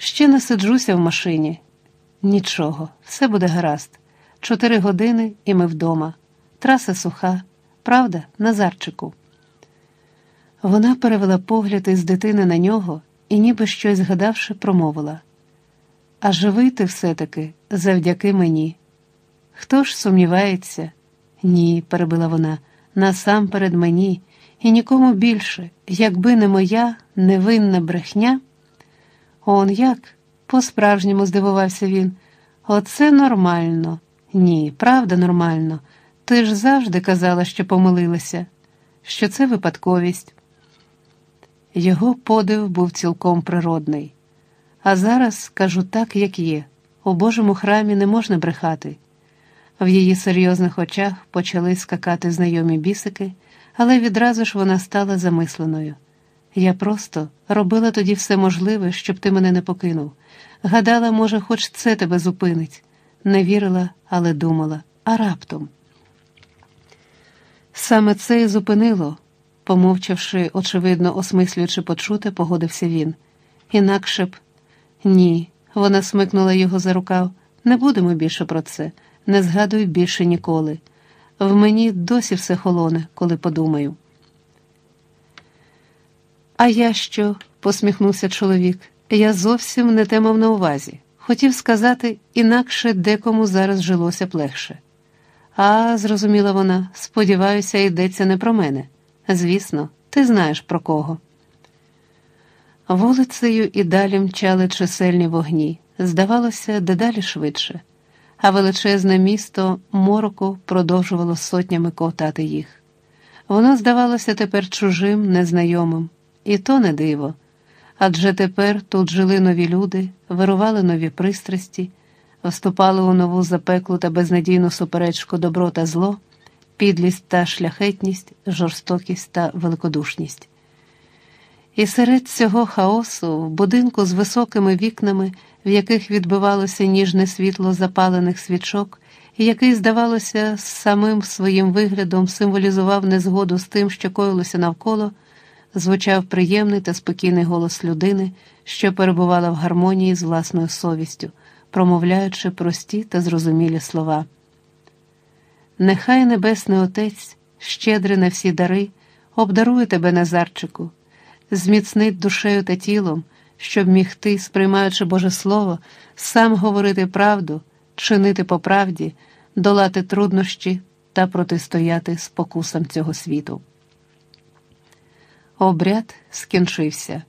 Ще не сиджуся в машині. Нічого, все буде гаразд. Чотири години і ми вдома. Траса суха, правда, Назарчику. Вона перевела погляд із дитини на нього і, ніби щось згадавши, промовила. А живий ти все-таки завдяки мені. Хто ж сумнівається? Ні, перебила вона, насамперед мені, і нікому більше, якби не моя невинна брехня. Он як? По-справжньому здивувався він. Оце нормально. Ні, правда, нормально. Ти ж завжди казала, що помилилася, що це випадковість. Його подив був цілком природний. А зараз кажу так, як є. У Божому храмі не можна брехати. В її серйозних очах почали скакати знайомі бісики, але відразу ж вона стала замисленою. Я просто робила тоді все можливе, щоб ти мене не покинув. Гадала, може, хоч це тебе зупинить. Не вірила, але думала, а раптом. Саме це і зупинило, помовчавши, очевидно, осмислюючи почуте, погодився він. Інакше б ні, вона смикнула його за рукав. Не будемо більше про це, не згадуй більше ніколи. В мені досі все холоне, коли подумаю. А я що? посміхнувся чоловік. Я зовсім не те мав на увазі. Хотів сказати, інакше декому зараз жилося б легше. А, зрозуміла вона, сподіваюся, йдеться не про мене. Звісно, ти знаєш про кого. Вулицею і далі мчали чисельні вогні, здавалося, дедалі швидше, а величезне місто мороку продовжувало сотнями ковтати їх. Воно здавалося тепер чужим, незнайомим, і то не диво. Адже тепер тут жили нові люди, вирували нові пристрасті, вступали у нову запеклу та безнадійну суперечку добро та зло, підлість та шляхетність, жорстокість та великодушність. І серед цього хаосу, в будинку з високими вікнами, в яких відбивалося ніжне світло запалених свічок, і який, здавалося, самим своїм виглядом символізував незгоду з тим, що коїлося навколо, звучав приємний та спокійний голос людини, що перебувала в гармонії з власною совістю, промовляючи прості та зрозумілі слова. Нехай Небесний Отець, щедрий на всі дари, обдарує тебе, Назарчику зміцнить душею та тілом, щоб міг ти, сприймаючи Боже Слово, сам говорити правду, чинити по правді, долати труднощі та протистояти спокусам цього світу. Обряд скінчився.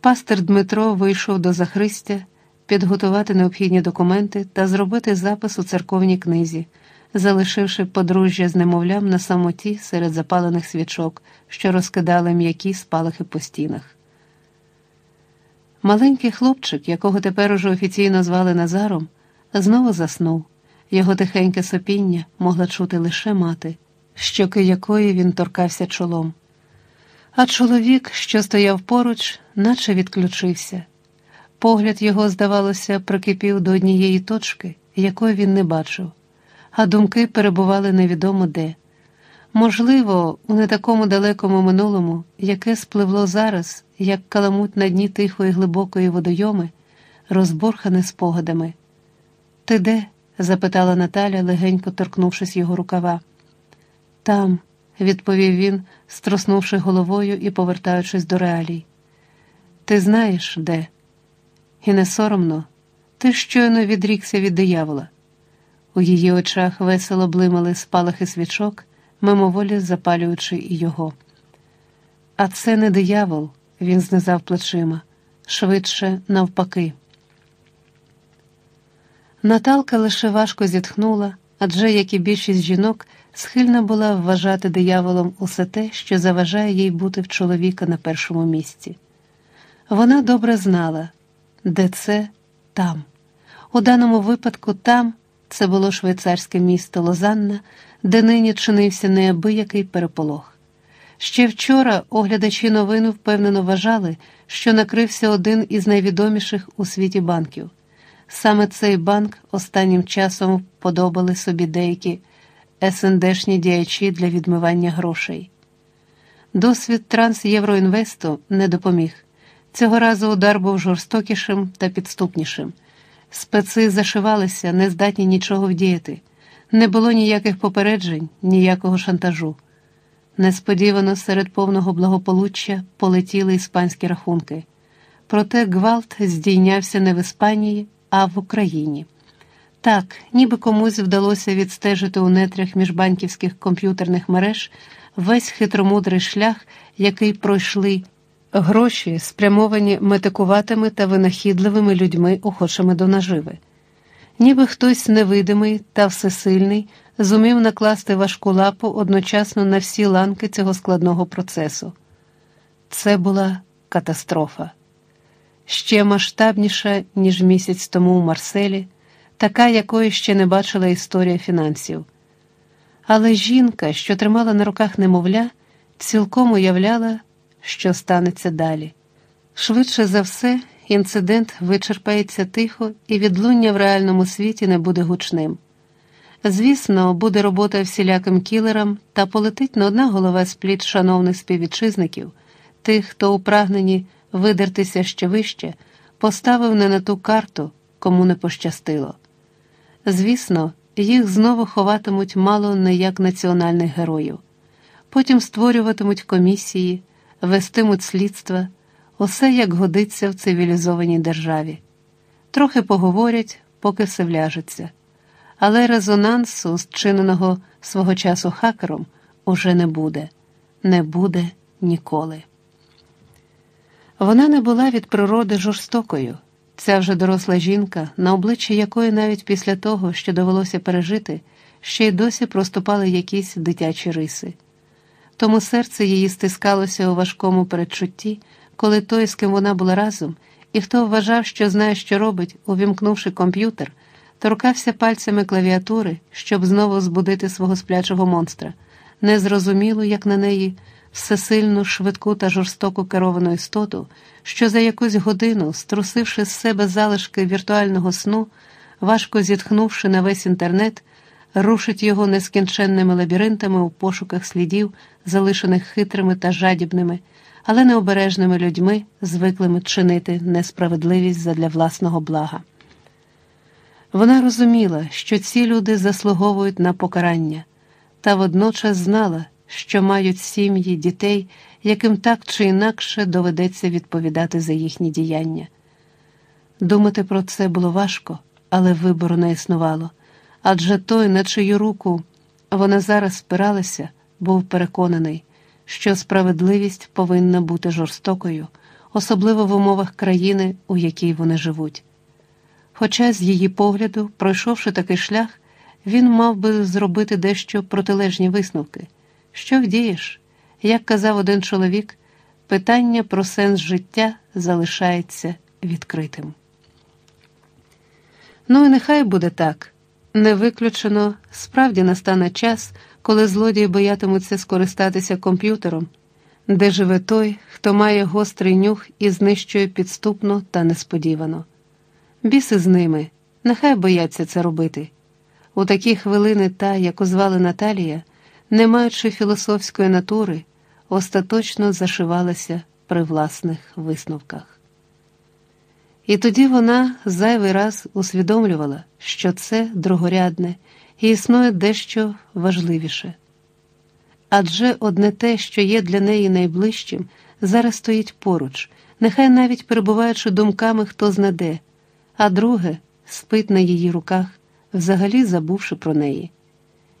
Пастир Дмитро вийшов до Захристя підготувати необхідні документи та зробити запис у церковній книзі залишивши подружжя з немовлям на самоті серед запалених свічок, що розкидали м'які спалахи по стінах. Маленький хлопчик, якого тепер уже офіційно звали Назаром, знову заснув. Його тихеньке сопіння могла чути лише мати, щоки якої він торкався чолом. А чоловік, що стояв поруч, наче відключився. Погляд його, здавалося, прикипів до однієї точки, якої він не бачив а думки перебували невідомо де. Можливо, у не такому далекому минулому, яке спливло зараз, як каламуть на дні тихої глибокої водойоми, розборхане спогадами. Ти де? запитала Наталя, легенько торкнувшись його рукава. Там, відповів він, строснувши головою і повертаючись до реалій. Ти знаєш, де? І не соромно, ти щойно відрікся від диявола. У її очах весело блимали спалахи свічок, мимоволі запалюючи і його. А це не диявол, він знизав плечима, швидше навпаки. Наталка лише важко зітхнула, адже, як і більшість жінок, схильна була вважати дияволом усе те, що заважає їй бути в чоловіка на першому місці. Вона добре знала, де це там. У даному випадку там. Це було швейцарське місто Лозанна, де нині чинився неабиякий переполох. Ще вчора оглядачі новин впевнено вважали, що накрився один із найвідоміших у світі банків. Саме цей банк останнім часом подобали собі деякі СНДшні діячі для відмивання грошей. Досвід Трансєвроінвесту не допоміг. Цього разу удар був жорстокішим та підступнішим. Специ зашивалися, не здатні нічого вдіяти. Не було ніяких попереджень, ніякого шантажу. Несподівано серед повного благополуччя полетіли іспанські рахунки. Проте гвалт здійнявся не в Іспанії, а в Україні. Так, ніби комусь вдалося відстежити у нетрях міжбанківських комп'ютерних мереж весь хитромудрий шлях, який пройшли гроші, спрямовані метикуватими та винахідливими людьми, охочими до наживи. Ніби хтось невидимий та всесильний зумів накласти важку лапу одночасно на всі ланки цього складного процесу. Це була катастрофа. Ще масштабніша, ніж місяць тому у Марселі, така, якої ще не бачила історія фінансів. Але жінка, що тримала на руках немовля, цілком уявляла, що станеться далі. Швидше за все, інцидент вичерпається тихо, і відлуння в реальному світі не буде гучним. Звісно, буде робота всіляким кілерам та полетить на одна голова з пліт шановних співвітчизників, тих, хто у прагненні видертися ще вище, поставив не на ту карту, кому не пощастило. Звісно, їх знову ховатимуть мало не як національних героїв, потім створюватимуть комісії, вестимуть слідства, усе як годиться в цивілізованій державі. Трохи поговорять, поки все вляжеться. Але резонансу, зчиненого свого часу хакером, уже не буде, не буде ніколи. Вона не була від природи жорстокою. Ця вже доросла жінка, на обличчі якої навіть після того, що довелося пережити, ще й досі проступали якісь дитячі риси. Тому серце її стискалося у важкому передчутті, коли той, з ким вона була разом, і хто вважав, що знає, що робить, увімкнувши комп'ютер, торкався пальцями клавіатури, щоб знову збудити свого сплячого монстра, незрозуміло, як на неї всесильну, швидку та жорстоко керовану істоту, що за якусь годину, струсивши з себе залишки віртуального сну, важко зітхнувши на весь інтернет, рушить його нескінченними лабіринтами у пошуках слідів, залишених хитрими та жадібними, але необережними людьми, звиклими чинити несправедливість задля власного блага. Вона розуміла, що ці люди заслуговують на покарання, та водночас знала, що мають сім'ї дітей, яким так чи інакше доведеться відповідати за їхні діяння. Думати про це було важко, але вибору не існувало, адже той, на чию руку вона зараз спиралася, був переконаний, що справедливість повинна бути жорстокою, особливо в умовах країни, у якій вони живуть. Хоча, з її погляду, пройшовши такий шлях, він мав би зробити дещо протилежні висновки. Що вдієш? Як казав один чоловік, питання про сенс життя залишається відкритим. Ну і нехай буде так. Не виключено, справді настане час, коли злодії боятимуться скористатися комп'ютером, де живе той, хто має гострий нюх і знищує підступно та несподівано. Біси з ними, нехай бояться це робити. У такі хвилини та, яку звали Наталія, не маючи філософської натури, остаточно зашивалася при власних висновках. І тоді вона зайвий раз усвідомлювала, що це другорядне і існує дещо важливіше. Адже одне те, що є для неї найближчим, зараз стоїть поруч, нехай навіть перебуваючи думками хто знаде, а друге спить на її руках, взагалі забувши про неї.